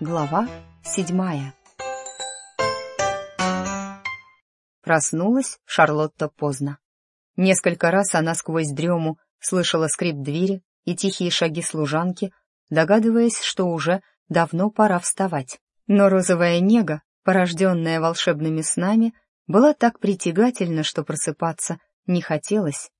Глава седьмая Проснулась Шарлотта поздно. Несколько раз она сквозь дрему слышала скрип двери и тихие шаги служанки, догадываясь, что уже давно пора вставать. Но розовая нега, порожденная волшебными снами, была так притягательна, что просыпаться не хотелось.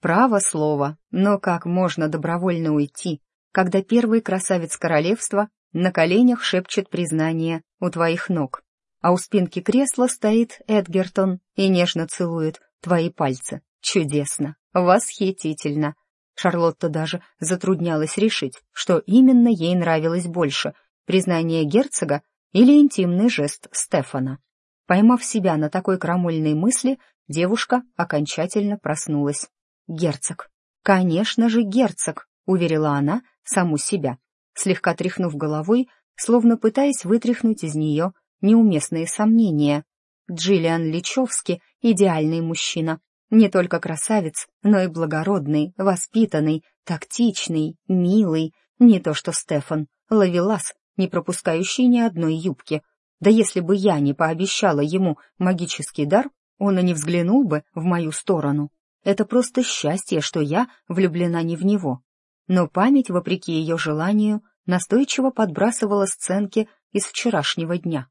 Право слово, но как можно добровольно уйти, когда первый красавец королевства на коленях шепчет признание у твоих ног, а у спинки кресла стоит Эдгертон и нежно целует твои пальцы. Чудесно, восхитительно. Шарлотта даже затруднялась решить, что именно ей нравилось больше — признание герцога или интимный жест Стефана. Поймав себя на такой крамольной мысли, девушка окончательно проснулась. «Герцог! Конечно же, герцог!» — уверила она саму себя, слегка тряхнув головой, словно пытаясь вытряхнуть из нее неуместные сомнения. Джиллиан Личевский — идеальный мужчина. Не только красавец, но и благородный, воспитанный, тактичный, милый. Не то что Стефан, ловелас, не пропускающий ни одной юбки. Да если бы я не пообещала ему магический дар, он и не взглянул бы в мою сторону. Это просто счастье, что я влюблена не в него. Но память, вопреки ее желанию, настойчиво подбрасывала сценки из вчерашнего дня.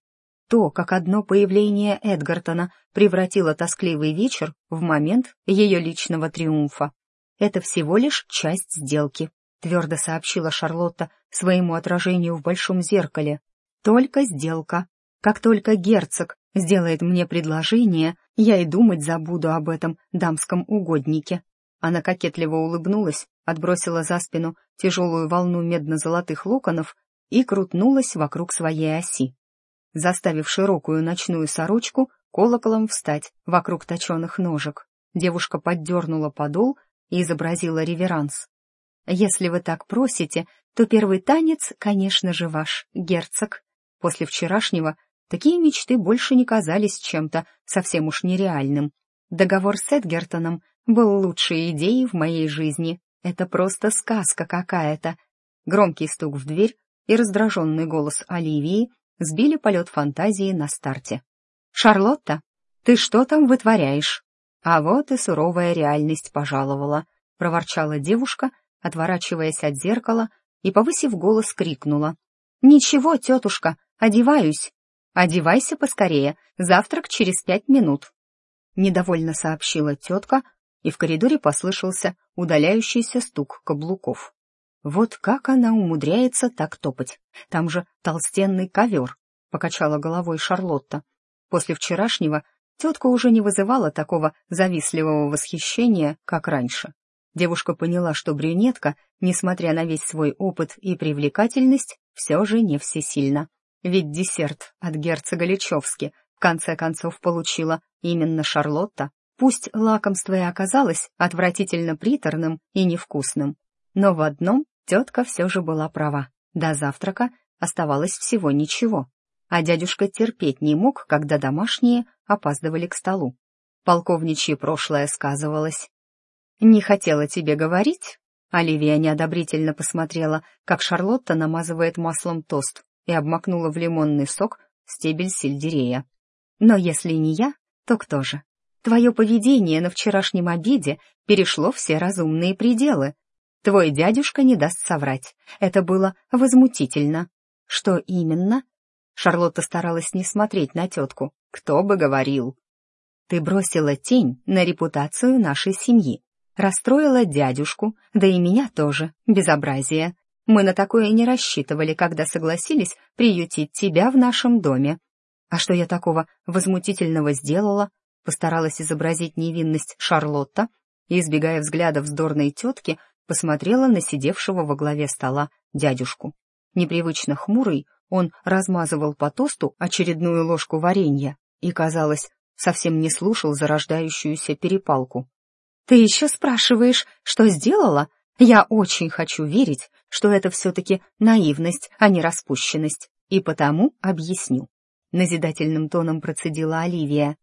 То, как одно появление Эдгартона превратило тоскливый вечер в момент ее личного триумфа. Это всего лишь часть сделки, твердо сообщила Шарлотта своему отражению в большом зеркале. Только сделка. Как только герцог сделает мне предложение, я и думать забуду об этом дамском угоднике. Она кокетливо улыбнулась, отбросила за спину тяжелую волну медно-золотых локонов и крутнулась вокруг своей оси, заставив широкую ночную сорочку колоколом встать вокруг точеных ножек. Девушка поддернула подол и изобразила реверанс. «Если вы так просите, то первый танец, конечно же, ваш, герцог. После вчерашнего такие мечты больше не казались чем-то совсем уж нереальным. Договор с Эдгертоном был лучшей идеей в моей жизни. Это просто сказка какая-то. Громкий стук в дверь и раздраженный голос Оливии сбили полет фантазии на старте. «Шарлотта, ты что там вытворяешь?» А вот и суровая реальность пожаловала, проворчала девушка, отворачиваясь от зеркала и, повысив голос, крикнула. «Ничего, тетушка, одеваюсь. Одевайся поскорее, завтрак через пять минут». Недовольно сообщила тетка, и в коридоре послышался удаляющийся стук каблуков. Вот как она умудряется так топать? Там же толстенный ковер, — покачала головой Шарлотта. После вчерашнего тетка уже не вызывала такого завистливого восхищения, как раньше. Девушка поняла, что брюнетка, несмотря на весь свой опыт и привлекательность, все же не всесильна. Ведь десерт от герцога Личевски в конце концов получила именно Шарлотта. Пусть лакомство и оказалось отвратительно приторным и невкусным, но в одном тетка все же была права. До завтрака оставалось всего ничего, а дядюшка терпеть не мог, когда домашние опаздывали к столу. Полковничье прошлое сказывалось. «Не хотела тебе говорить?» Оливия неодобрительно посмотрела, как Шарлотта намазывает маслом тост и обмакнула в лимонный сок стебель сельдерея. «Но если не я, то кто же?» Твое поведение на вчерашнем обеде перешло все разумные пределы. Твой дядюшка не даст соврать. Это было возмутительно. Что именно? Шарлотта старалась не смотреть на тетку. Кто бы говорил. Ты бросила тень на репутацию нашей семьи. Расстроила дядюшку, да и меня тоже. Безобразие. Мы на такое не рассчитывали, когда согласились приютить тебя в нашем доме. А что я такого возмутительного сделала? Постаралась изобразить невинность Шарлотта и, избегая взгляда вздорной тетки, посмотрела на сидевшего во главе стола дядюшку. Непривычно хмурый, он размазывал по тосту очередную ложку варенья и, казалось, совсем не слушал зарождающуюся перепалку. «Ты еще спрашиваешь, что сделала? Я очень хочу верить, что это все-таки наивность, а не распущенность, и потому объясню». Назидательным тоном процедила Оливия.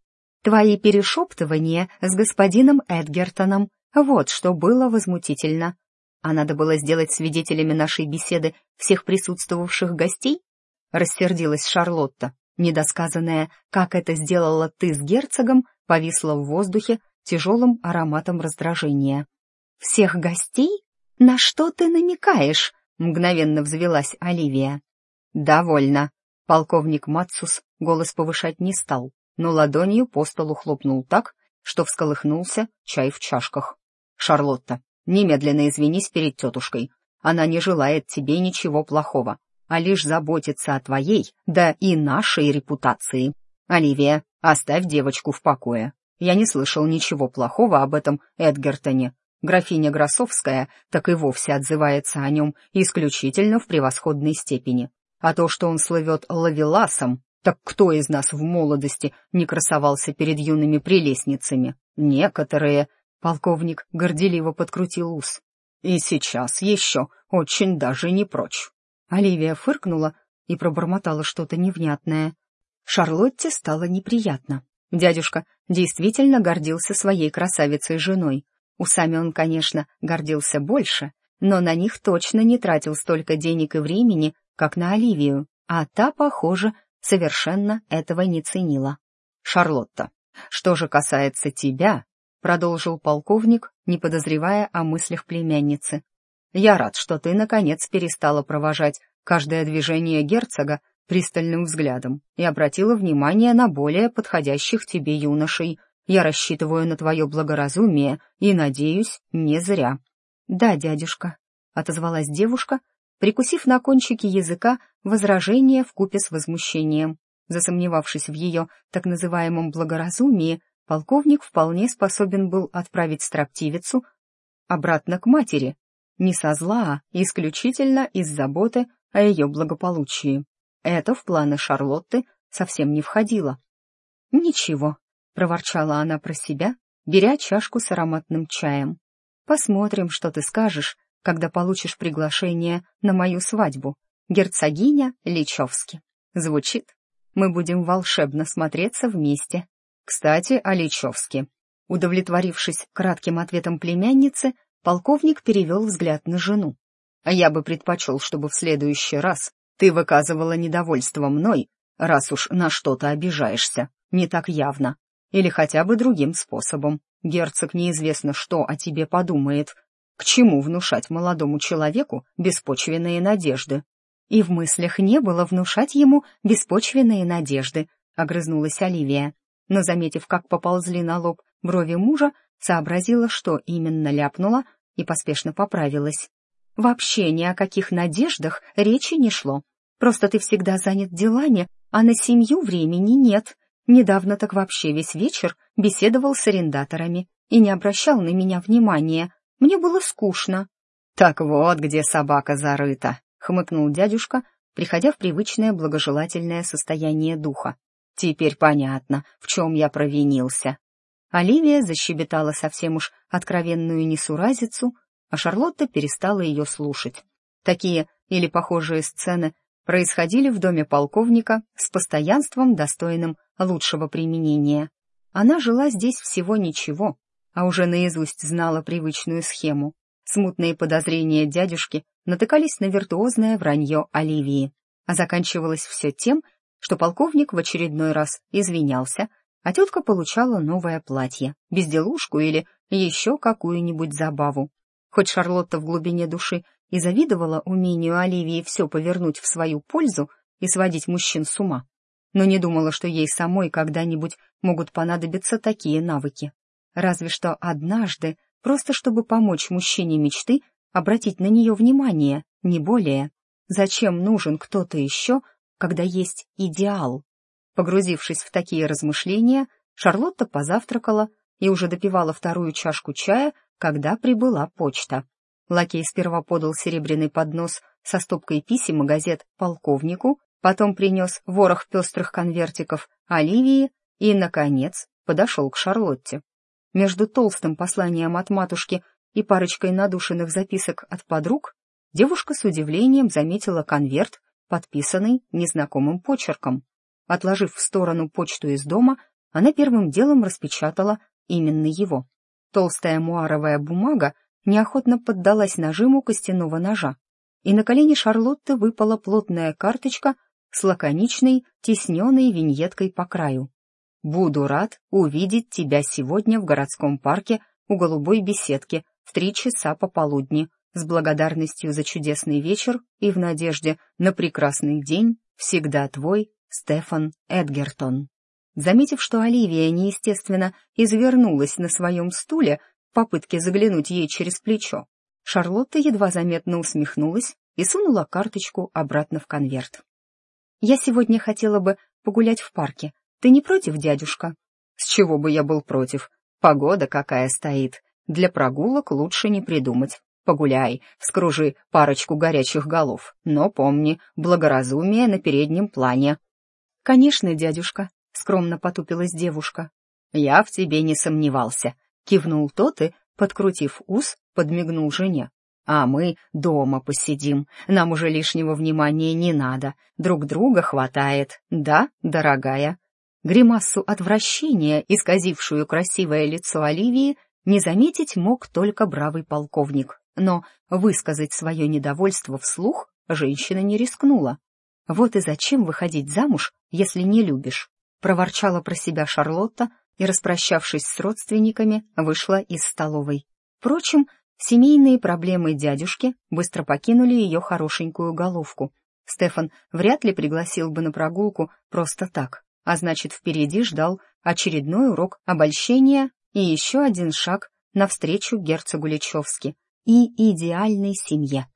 Твои перешептывания с господином Эдгертоном — вот что было возмутительно. А надо было сделать свидетелями нашей беседы всех присутствовавших гостей? рассердилась Шарлотта. Недосказанное «как это сделала ты с герцогом» повисло в воздухе тяжелым ароматом раздражения. «Всех гостей? На что ты намекаешь?» — мгновенно взвелась Оливия. «Довольно». Полковник Мацус голос повышать не стал, но ладонью по столу хлопнул так, что всколыхнулся чай в чашках. «Шарлотта, немедленно извинись перед тетушкой. Она не желает тебе ничего плохого, а лишь заботится о твоей, да и нашей репутации. Оливия, оставь девочку в покое. Я не слышал ничего плохого об этом Эдгертоне. Графиня Гросовская так и вовсе отзывается о нем исключительно в превосходной степени. А то, что он слывет лавеласом, так кто из нас в молодости не красовался перед юными прелестницами? Некоторые. Полковник горделиво подкрутил ус. И сейчас еще очень даже не прочь. Оливия фыркнула и пробормотала что-то невнятное. Шарлотте стало неприятно. Дядюшка действительно гордился своей красавицей-женой. Усами он, конечно, гордился больше, но на них точно не тратил столько денег и времени, как на Оливию, а та, похоже, совершенно этого не ценила. «Шарлотта, что же касается тебя», — продолжил полковник, не подозревая о мыслях племянницы, «я рад, что ты, наконец, перестала провожать каждое движение герцога пристальным взглядом и обратила внимание на более подходящих тебе юношей. Я рассчитываю на твое благоразумие и, надеюсь, не зря». «Да, дядюшка», — отозвалась девушка, прикусив на кончике языка возражение вкупе с возмущением. Засомневавшись в ее так называемом благоразумии, полковник вполне способен был отправить строптивицу обратно к матери, не со зла, а исключительно из заботы о ее благополучии. Это в планы Шарлотты совсем не входило. «Ничего», — проворчала она про себя, беря чашку с ароматным чаем. «Посмотрим, что ты скажешь, когда получишь приглашение на мою свадьбу. Герцогиня Личевски. Звучит. Мы будем волшебно смотреться вместе. Кстати, о Личевске». Удовлетворившись кратким ответом племянницы, полковник перевел взгляд на жену. «А я бы предпочел, чтобы в следующий раз ты выказывала недовольство мной, раз уж на что-то обижаешься, не так явно, или хотя бы другим способом. Герцог неизвестно, что о тебе подумает. К чему внушать молодому человеку беспочвенные надежды? И в мыслях не было внушать ему беспочвенные надежды, огрызнулась Оливия. Но, заметив, как поползли на лоб брови мужа, сообразила, что именно ляпнула, и поспешно поправилась. Вообще ни о каких надеждах речи не шло. Просто ты всегда занят делами, а на семью времени нет. Недавно так вообще весь вечер беседовал с арендаторами и не обращал на меня внимания. Мне было скучно. «Так вот, где собака зарыта», — хмыкнул дядюшка, приходя в привычное благожелательное состояние духа. «Теперь понятно, в чем я провинился». Оливия защебетала совсем уж откровенную несуразицу, а Шарлотта перестала ее слушать. Такие или похожие сцены происходили в доме полковника с постоянством, достойным лучшего применения. Она жила здесь всего ничего, а уже наизусть знала привычную схему. Смутные подозрения дядюшки натыкались на виртуозное вранье Оливии, а заканчивалось все тем, что полковник в очередной раз извинялся, а тетка получала новое платье, безделушку или еще какую-нибудь забаву. Хоть Шарлотта в глубине души и завидовала умению Оливии все повернуть в свою пользу и сводить мужчин с ума, но не думала, что ей самой когда-нибудь могут понадобиться такие навыки. Разве что однажды, просто чтобы помочь мужчине мечты, обратить на нее внимание, не более. Зачем нужен кто-то еще, когда есть идеал? Погрузившись в такие размышления, Шарлотта позавтракала и уже допивала вторую чашку чая, когда прибыла почта. Лакей сперва подал серебряный поднос со стопкой писем и газет полковнику, потом принес ворох пестрых конвертиков Оливии и, наконец, подошел к Шарлотте. Между толстым посланием от матушки и парочкой надушенных записок от подруг девушка с удивлением заметила конверт, подписанный незнакомым почерком. Отложив в сторону почту из дома, она первым делом распечатала именно его. Толстая муаровая бумага неохотно поддалась нажиму костяного ножа, и на колени Шарлотты выпала плотная карточка с лаконичной, тесненной виньеткой по краю. «Буду рад увидеть тебя сегодня в городском парке у голубой беседки в три часа пополудни, с благодарностью за чудесный вечер и в надежде на прекрасный день, всегда твой Стефан Эдгертон». Заметив, что Оливия неестественно извернулась на своем стуле в попытке заглянуть ей через плечо, Шарлотта едва заметно усмехнулась и сунула карточку обратно в конверт. «Я сегодня хотела бы погулять в парке. Ты не против, дядюшка?» «С чего бы я был против? Погода какая стоит. Для прогулок лучше не придумать. Погуляй, вскружи парочку горячих голов. Но помни, благоразумие на переднем плане». «Конечно, дядюшка», — скромно потупилась девушка. «Я в тебе не сомневался», — кивнул тот и, подкрутив ус, подмигнул жене. А мы дома посидим. Нам уже лишнего внимания не надо. Друг друга хватает. Да, дорогая?» Гримасу отвращения, исказившую красивое лицо Оливии, не заметить мог только бравый полковник. Но высказать свое недовольство вслух женщина не рискнула. «Вот и зачем выходить замуж, если не любишь?» проворчала про себя Шарлотта и, распрощавшись с родственниками, вышла из столовой. Впрочем, Семейные проблемы дядюшки быстро покинули ее хорошенькую головку. Стефан вряд ли пригласил бы на прогулку просто так, а значит, впереди ждал очередной урок обольщения и еще один шаг навстречу герцогу Личевски и идеальной семье.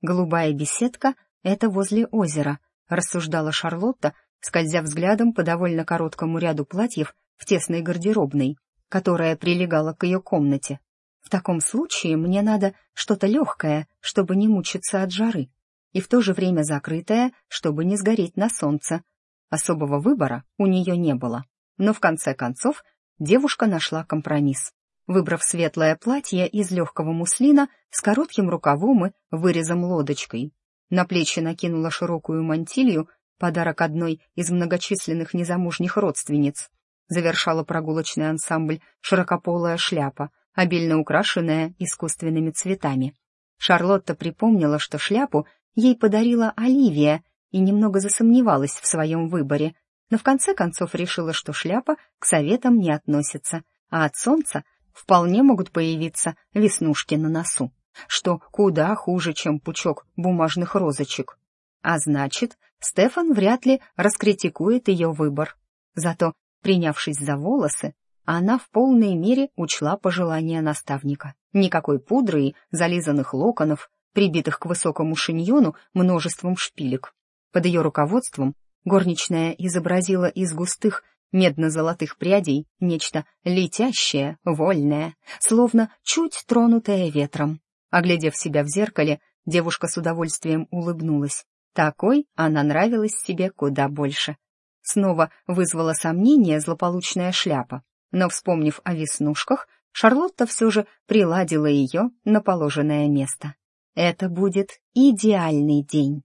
«Голубая беседка — это возле озера», — рассуждала Шарлотта, скользя взглядом по довольно короткому ряду платьев в тесной гардеробной, которая прилегала к ее комнате. В таком случае мне надо что-то легкое, чтобы не мучиться от жары, и в то же время закрытое, чтобы не сгореть на солнце. Особого выбора у нее не было. Но в конце концов девушка нашла компромисс. Выбрав светлое платье из легкого муслина с коротким рукавом и вырезом лодочкой. На плечи накинула широкую мантилью, подарок одной из многочисленных незамужних родственниц. Завершала прогулочный ансамбль широкополая шляпа — обильно украшенная искусственными цветами. Шарлотта припомнила, что шляпу ей подарила Оливия и немного засомневалась в своем выборе, но в конце концов решила, что шляпа к советам не относится, а от солнца вполне могут появиться веснушки на носу, что куда хуже, чем пучок бумажных розочек. А значит, Стефан вряд ли раскритикует ее выбор. Зато, принявшись за волосы, она в полной мере учла пожелания наставника. Никакой пудры и зализанных локонов, прибитых к высокому шиньону множеством шпилек. Под ее руководством горничная изобразила из густых медно-золотых прядей нечто летящее, вольное, словно чуть тронутое ветром. Оглядев себя в зеркале, девушка с удовольствием улыбнулась. Такой она нравилась себе куда больше. Снова вызвала сомнение злополучная шляпа но, вспомнив о веснушках, Шарлотта все же приладила ее на положенное место. Это будет идеальный день.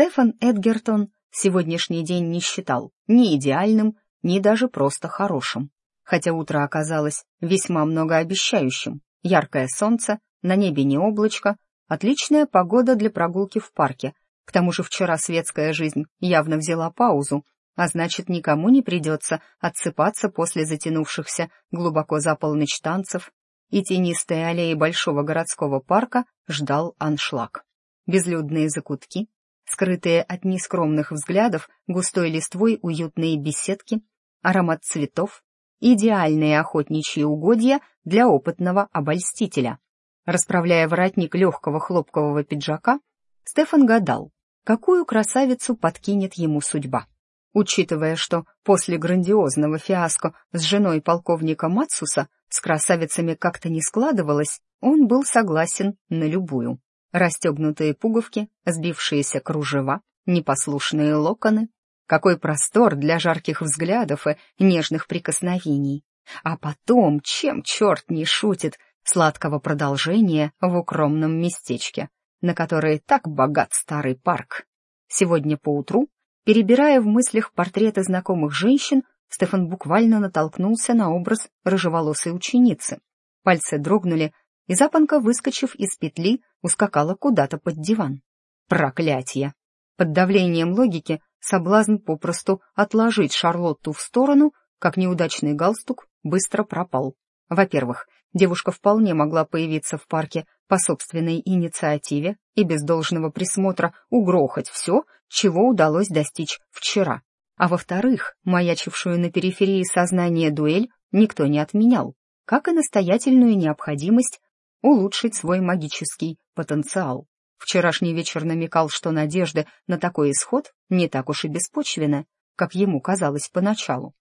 Стефан Эдгертон сегодняшний день не считал ни идеальным, ни даже просто хорошим. Хотя утро оказалось весьма многообещающим. Яркое солнце, на небе не облачко, отличная погода для прогулки в парке, к тому же вчера светская жизнь явно взяла паузу, а значит, никому не придется отсыпаться после затянувшихся глубоко за полночь танцев, и тенистые аллеи большого городского парка ждал аншлаг. Безлюдные закутки, скрытые от нескромных взглядов густой листвой уютные беседки, аромат цветов, идеальные охотничьи угодья для опытного обольстителя. Расправляя воротник легкого хлопкового пиджака, Стефан гадал, какую красавицу подкинет ему судьба. Учитывая, что после грандиозного фиаско с женой полковника Мацуса с красавицами как-то не складывалось, он был согласен на любую. Расстегнутые пуговки, сбившиеся кружева, непослушные локоны. Какой простор для жарких взглядов и нежных прикосновений. А потом, чем черт не шутит, сладкого продолжения в укромном местечке на которые так богат старый парк. Сегодня поутру, перебирая в мыслях портреты знакомых женщин, Стефан буквально натолкнулся на образ рыжеволосой ученицы. Пальцы дрогнули, и запонка, выскочив из петли, ускакала куда-то под диван. Проклятие! Под давлением логики соблазн попросту отложить Шарлотту в сторону, как неудачный галстук, быстро пропал. Во-первых, девушка вполне могла появиться в парке по собственной инициативе и без должного присмотра угрохать все, чего удалось достичь вчера. А во-вторых, маячившую на периферии сознания дуэль никто не отменял, как и настоятельную необходимость улучшить свой магический потенциал. Вчерашний вечер намекал, что надежды на такой исход не так уж и беспочвены, как ему казалось поначалу.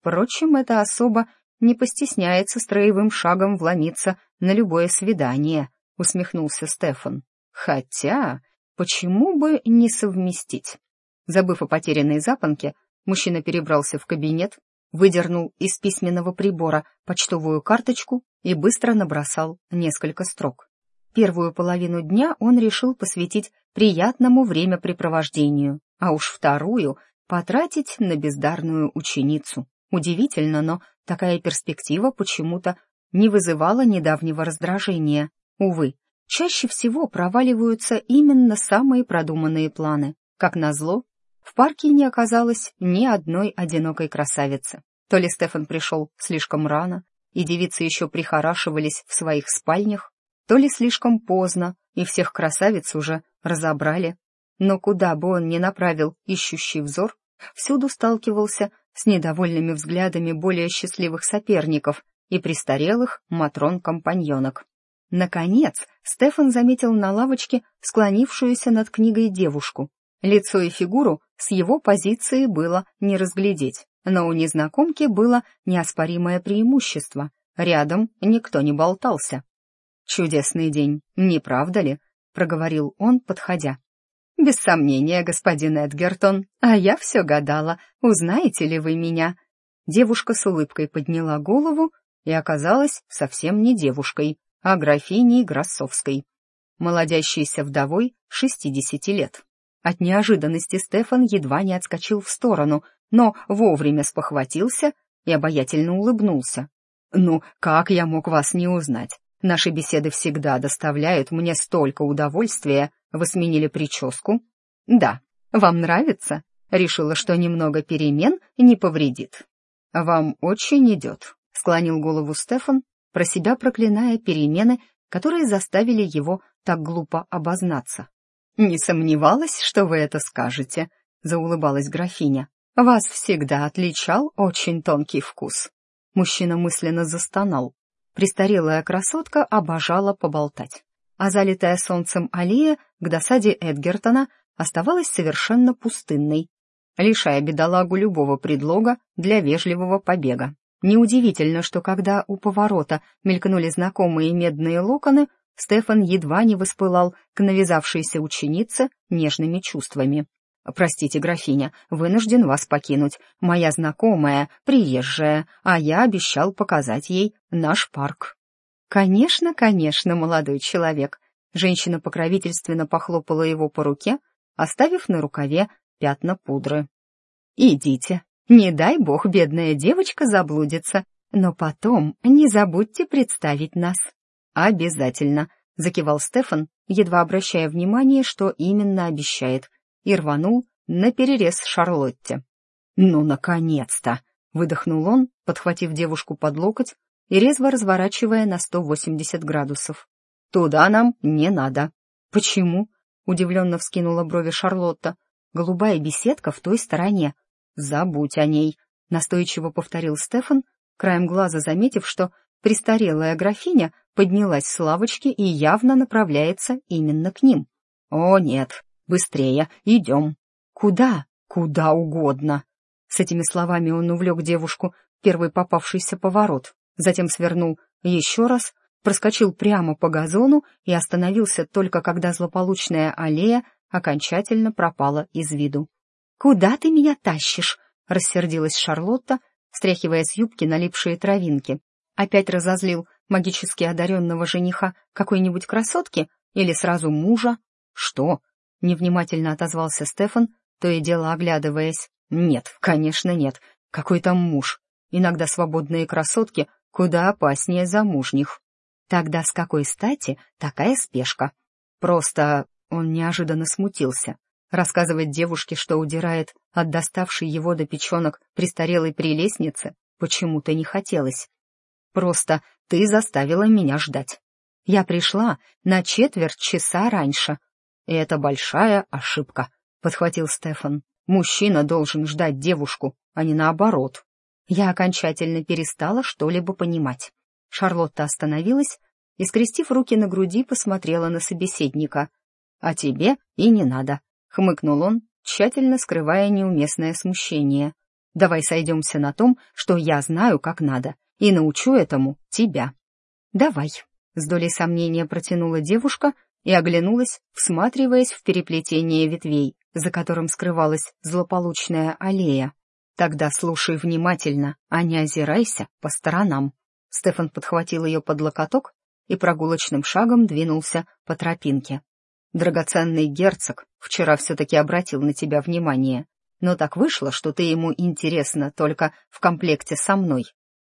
Впрочем, эта особа не постесняется строевым шагом вломиться на любое свидание, усмехнулся Стефан. Хотя, почему бы не совместить? Забыв о потерянной запонке, мужчина перебрался в кабинет, выдернул из письменного прибора почтовую карточку и быстро набросал несколько строк. Первую половину дня он решил посвятить приятному времяпрепровождению, а уж вторую потратить на бездарную ученицу. Удивительно, но такая перспектива почему-то не вызывала недавнего раздражения. Увы, чаще всего проваливаются именно самые продуманные планы. Как назло, в парке не оказалось ни одной одинокой красавицы. То ли Стефан пришел слишком рано, и девицы еще прихорашивались в своих спальнях, то ли слишком поздно, и всех красавиц уже разобрали. Но куда бы он ни направил ищущий взор, всюду сталкивался с недовольными взглядами более счастливых соперников и престарелых матрон-компаньонок. Наконец, Стефан заметил на лавочке склонившуюся над книгой девушку. Лицо и фигуру с его позиции было не разглядеть, но у незнакомки было неоспоримое преимущество. Рядом никто не болтался. «Чудесный день, не правда ли?» — проговорил он, подходя. «Без сомнения, господин Эдгертон, а я все гадала, узнаете ли вы меня?» Девушка с улыбкой подняла голову и оказалась совсем не девушкой, а графиней Гроссовской, молодящейся вдовой шестидесяти лет. От неожиданности Стефан едва не отскочил в сторону, но вовремя спохватился и обаятельно улыбнулся. «Ну, как я мог вас не узнать? Наши беседы всегда доставляют мне столько удовольствия. Вы сменили прическу?» «Да. Вам нравится?» Решила, что немного перемен не повредит. «Вам очень идет», — склонил голову Стефан, про себя проклиная перемены, которые заставили его так глупо обознаться. «Не сомневалась, что вы это скажете», — заулыбалась графиня. «Вас всегда отличал очень тонкий вкус». Мужчина мысленно застонал. Престарелая красотка обожала поболтать. А залитая солнцем аллея к досаде Эдгертона оставалась совершенно пустынной, лишая бедолагу любого предлога для вежливого побега. Неудивительно, что когда у поворота мелькнули знакомые медные локоны, Стефан едва не воспылал к навязавшейся ученице нежными чувствами. «Простите, графиня, вынужден вас покинуть. Моя знакомая, приезжая, а я обещал показать ей наш парк». «Конечно, конечно, молодой человек». Женщина покровительственно похлопала его по руке, оставив на рукаве пятна пудры. «Идите. Не дай бог, бедная девочка заблудится. Но потом не забудьте представить нас». «Обязательно», — закивал Стефан, едва обращая внимание, что именно обещает, и рванул на перерез Шарлотте. «Ну, наконец-то!» — выдохнул он, подхватив девушку под локоть и резво разворачивая на 180 градусов. «Туда нам не надо». «Почему?» — удивленно вскинула брови Шарлотта. «Голубая беседка в той стороне. Забудь о ней», — настойчиво повторил Стефан, краем глаза заметив, что престарелая графиня поднялась с лавочки и явно направляется именно к ним. «О, нет, быстрее, идем». «Куда? Куда угодно». С этими словами он увлек девушку первый попавшийся поворот, затем свернул еще раз, проскочил прямо по газону и остановился только когда злополучная аллея окончательно пропала из виду. «Куда ты меня тащишь?» — рассердилась Шарлотта, стряхивая с юбки налипшие травинки. Опять разозлил магически одаренного жениха какой-нибудь красотки или сразу мужа? Что? Невнимательно отозвался Стефан, то и дело оглядываясь. Нет, конечно нет. Какой там муж? Иногда свободные красотки куда опаснее замужних. Тогда с какой стати такая спешка? Просто он неожиданно смутился. Рассказывать девушке, что удирает от доставшей его до печенок престарелой прелестницы, почему-то не хотелось. Просто ты заставила меня ждать. Я пришла на четверть часа раньше. И это большая ошибка, — подхватил Стефан. Мужчина должен ждать девушку, а не наоборот. Я окончательно перестала что-либо понимать. Шарлотта остановилась и, скрестив руки на груди, посмотрела на собеседника. «А тебе и не надо», — хмыкнул он, тщательно скрывая неуместное смущение. «Давай сойдемся на том, что я знаю, как надо, и научу этому тебя». «Давай», — с долей сомнения протянула девушка и оглянулась, всматриваясь в переплетение ветвей, за которым скрывалась злополучная аллея. «Тогда слушай внимательно, а не озирайся по сторонам». Стефан подхватил ее под локоток и прогулочным шагом двинулся по тропинке. «Драгоценный герцог вчера все-таки обратил на тебя внимание, но так вышло, что ты ему интересна только в комплекте со мной.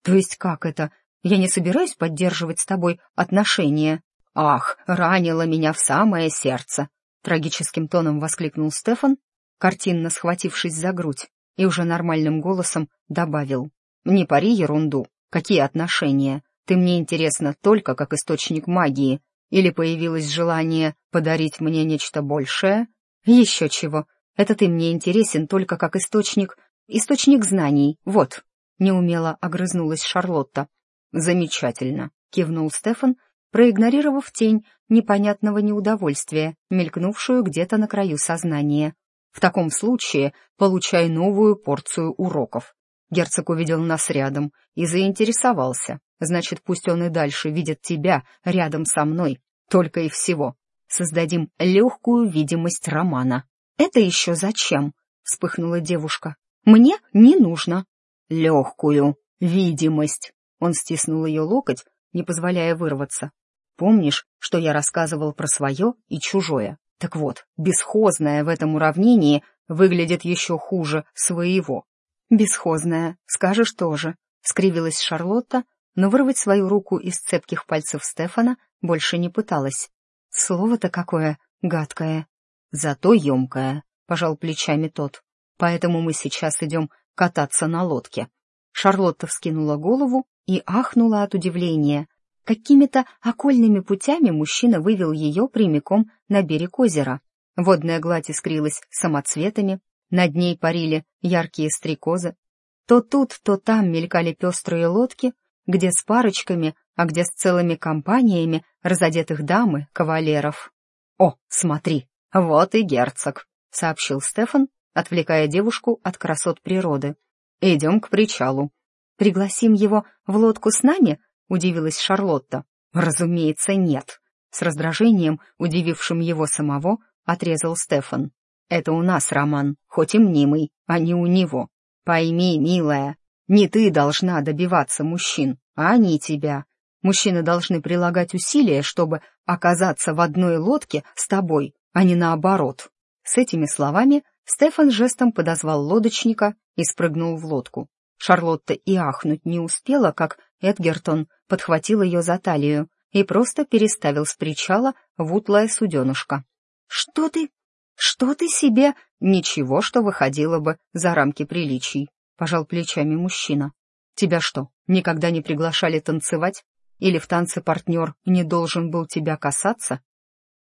То есть как это? Я не собираюсь поддерживать с тобой отношения. Ах, ранило меня в самое сердце!» Трагическим тоном воскликнул Стефан, картинно схватившись за грудь, и уже нормальным голосом добавил. «Не пари ерунду. Какие отношения? Ты мне интересна только как источник магии. Или появилось желание подарить мне нечто большее? Еще чего. Это ты мне интересен только как источник... Источник знаний, вот. Неумело огрызнулась Шарлотта. Замечательно, кивнул Стефан, проигнорировав тень непонятного неудовольствия, мелькнувшую где-то на краю сознания. В таком случае получай новую порцию уроков. Герцог увидел нас рядом и заинтересовался. Значит, пусть он и дальше видит тебя рядом со мной, только и всего. Создадим легкую видимость романа. «Это еще зачем?» — вспыхнула девушка. «Мне не нужно». «Легкую видимость». Он стиснул ее локоть, не позволяя вырваться. «Помнишь, что я рассказывал про свое и чужое? Так вот, бесхозное в этом уравнении выглядит еще хуже своего». «Бесхозное, скажешь тоже», — скривилась Шарлотта, но вырвать свою руку из цепких пальцев Стефана больше не пыталась. Слово-то какое гадкое. Зато емкое, пожал плечами тот. Поэтому мы сейчас идем кататься на лодке. Шарлотта вскинула голову и ахнула от удивления. Какими-то окольными путями мужчина вывел ее прямиком на берег озера. Водная гладь искрилась самоцветами, над ней парили яркие стрекозы. То тут, то там мелькали пестрые лодки, где с парочками, а где с целыми компаниями разодетых дам и кавалеров. «О, смотри, вот и герцог», — сообщил Стефан, отвлекая девушку от красот природы. «Идем к причалу». «Пригласим его в лодку с нами?» — удивилась Шарлотта. «Разумеется, нет», — с раздражением, удивившим его самого, отрезал Стефан. «Это у нас роман, хоть и мнимый, а не у него. Пойми, милая, не ты должна добиваться мужчин, а они тебя. Мужчины должны прилагать усилия, чтобы оказаться в одной лодке с тобой, а не наоборот. С этими словами Стефан жестом подозвал лодочника и спрыгнул в лодку. Шарлотта и ахнуть не успела, как Эдгертон подхватил ее за талию и просто переставил с причала в утлое суденышко. «Что ты? Что ты себе?» «Ничего, что выходило бы за рамки приличий пожал плечами мужчина. Тебя что, никогда не приглашали танцевать? Или в танце партнер не должен был тебя касаться?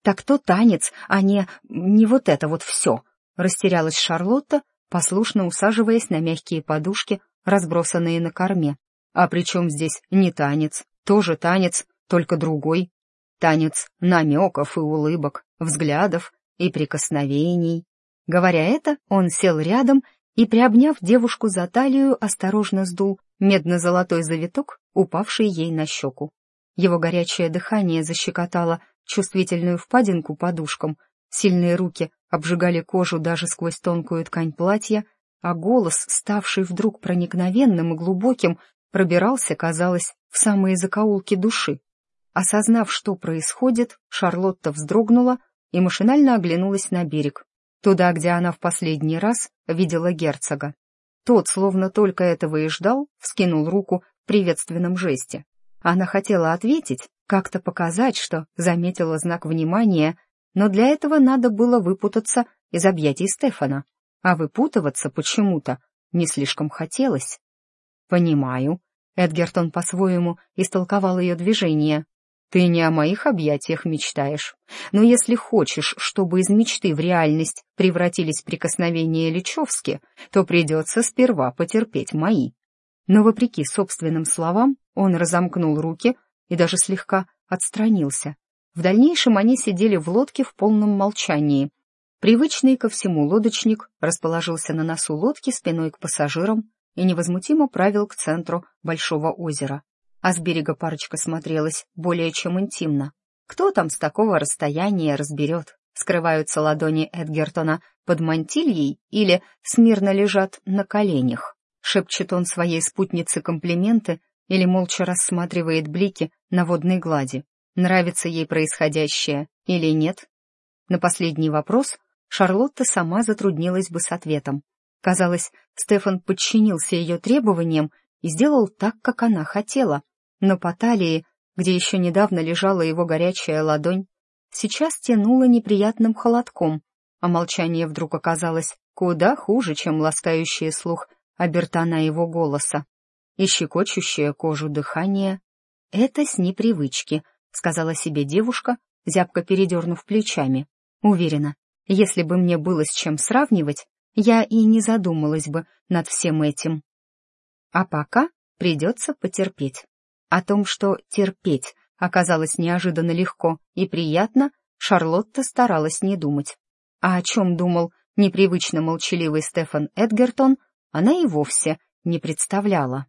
Так то танец, а не... не вот это вот все. Растерялась Шарлотта, послушно усаживаясь на мягкие подушки, разбросанные на корме. А при чем здесь не танец? Тоже танец, только другой. Танец намеков и улыбок, взглядов и прикосновений. Говоря это, он сел рядом и, приобняв девушку за талию, осторожно сдул медно-золотой завиток, упавший ей на щеку. Его горячее дыхание защекотало чувствительную впадинку подушкам, сильные руки обжигали кожу даже сквозь тонкую ткань платья, а голос, ставший вдруг проникновенным и глубоким, пробирался, казалось, в самые закоулки души. Осознав, что происходит, Шарлотта вздрогнула и машинально оглянулась на берег, туда, где она в последний раз видела герцога. Тот, словно только этого и ждал, вскинул руку в приветственном жесте. Она хотела ответить, как-то показать, что заметила знак внимания, но для этого надо было выпутаться из объятий Стефана, а выпутываться почему-то не слишком хотелось. «Понимаю», — Эдгертон по-своему истолковал ее движение. «Ты не о моих объятиях мечтаешь, но если хочешь, чтобы из мечты в реальность превратились прикосновения Личевски, то придется сперва потерпеть мои». Но, вопреки собственным словам, он разомкнул руки и даже слегка отстранился. В дальнейшем они сидели в лодке в полном молчании. Привычный ко всему лодочник расположился на носу лодки спиной к пассажирам и невозмутимо правил к центру большого озера. А с берега парочка смотрелась более чем интимно. Кто там с такого расстояния разберет, скрываются ладони Эдгертона под мантильей или смирно лежат на коленях? Шепчет он своей спутнице комплименты или молча рассматривает блики на водной глади. Нравится ей происходящее или нет? На последний вопрос Шарлотта сама затруднилась бы с ответом. Казалось, Стефан подчинился ее требованиям и сделал так, как она хотела, но по талии, где еще недавно лежала его горячая ладонь, сейчас тянуло неприятным холодком, а молчание вдруг оказалось куда хуже, чем ласкающий слух обертона его голоса и щекочущее кожу дыхание. «Это с непривычки», — сказала себе девушка, зябко передернув плечами. «Уверена, если бы мне было с чем сравнивать, я и не задумалась бы над всем этим. А пока придется потерпеть. О том, что терпеть оказалось неожиданно легко и приятно, Шарлотта старалась не думать. А о чем думал непривычно молчаливый Стефан Эдгертон, она и вовсе не представляла.